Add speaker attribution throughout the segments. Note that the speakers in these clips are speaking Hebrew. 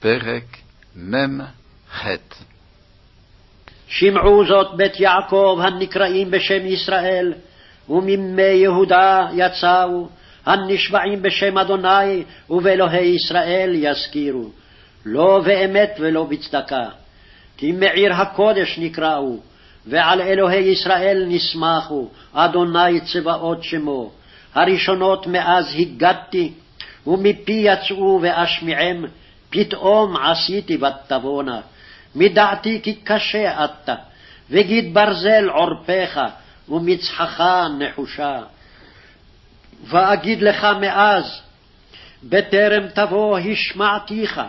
Speaker 1: פרק מ"ח
Speaker 2: שמעו זאת בית יעקב הנקראים בשם ישראל, ומימי יהודה יצאו, הנשבעים בשם אדוני ובאלוהי ישראל יזכירו, לא באמת ולא בצדקה. כי מעיר הקודש נקראו, ועל אלוהי ישראל נסמכו, אדוני צבאות שמו. הראשונות מאז הגדתי, ומפי יצאו ואשמיעם, פתאום עשיתי ותבונה. מדעתי כי קשה אתה, וגיד ברזל עורפך, ומצחך נחושה. ואגיד לך מאז, בטרם תבוא השמעתיך.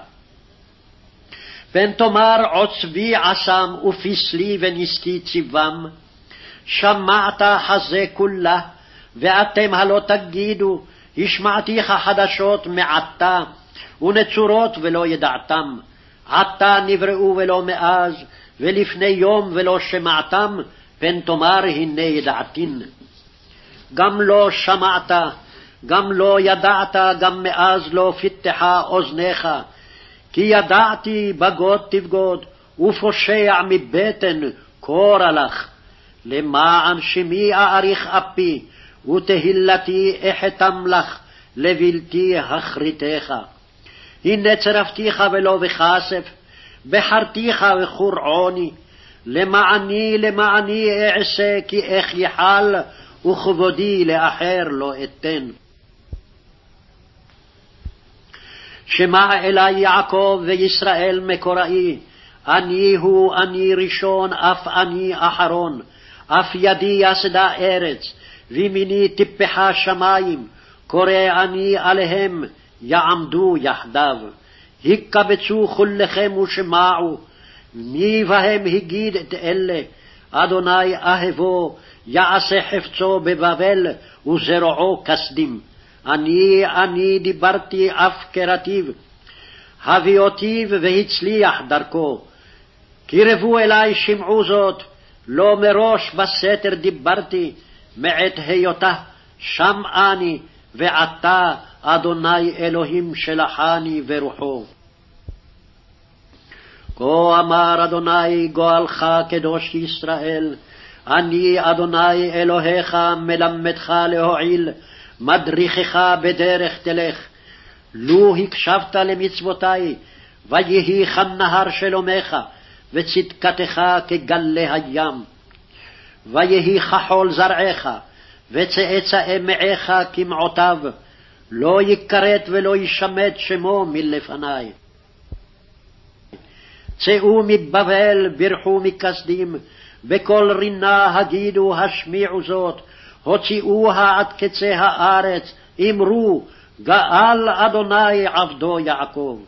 Speaker 2: פן תאמר עוצבי עשם ופסלי ונסתי ציבם, שמעת חזה כולה, ואתם הלא תגידו, השמעתיך חדשות מעתה, ונצורות ולא ידעתם. עתה נבראו ולא מאז, ולפני יום ולא שמעתם, פן תאמר הנה ידעתין. גם לא שמעת, גם לא ידעת, גם מאז לא פתחה אוזניך. כי ידעתי בגוד תבגוד, ופושע מבטן קורא לך. למען שמי אאריך אפי, ותהילתי אחתם לך, לבלתי הכריתך. הנה צרפתיך ולא בכסף, בחרתיך וחור עוני, למעני למעני אעשה כי איך יחל, וכבודי לאחר לא אתן. שמע אלי יעקב וישראל מקוראי, אני הוא אני ראשון, אף אני אחרון, אף ידי יסדה ארץ, וימיני טיפחה שמים, קורא אני עליהם, יעמדו יחדיו. הקבצו כולכם ושמעו, מי בהם הגיד את אלה? אדוני אהבו, יעשה חפצו בבבל, וזרועו כסדים. אני אני דיברתי אף קראתיו, הביאותיו והצליח דרכו. קרבו אלי שמעו זאת, לא מראש בסתר דיברתי, מעת היותה שם אני, ועתה אדוני אלוהים שלחני ורוחו. כה אמר אדוני גואלך קדוש ישראל, אני אדוני אלוהיך מלמדך להועיל, מדריכך בדרך תלך. לו הקשבת למצוותי, ויהי כנהר שלומך, וצדקתך כגלי הים. ויהי כחול זרעך, וצאצאי מעיך כמעותיו, לא יכרת ולא ישמט שמו מלפני. צאו מבבל, ברכו מכסדים, בקול רינה הגידו, השמיעו זאת, הוציאוה עד קצה הארץ, אמרו, גאל אדוני עבדו יעקב.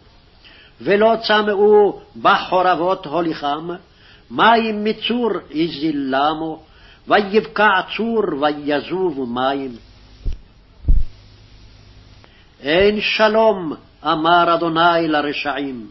Speaker 2: ולא צמאו בחורבות הוליכם, מים מצור יזילמו, ויבקע צור ויזוב מים. אין שלום, אמר אדוני לרשעים.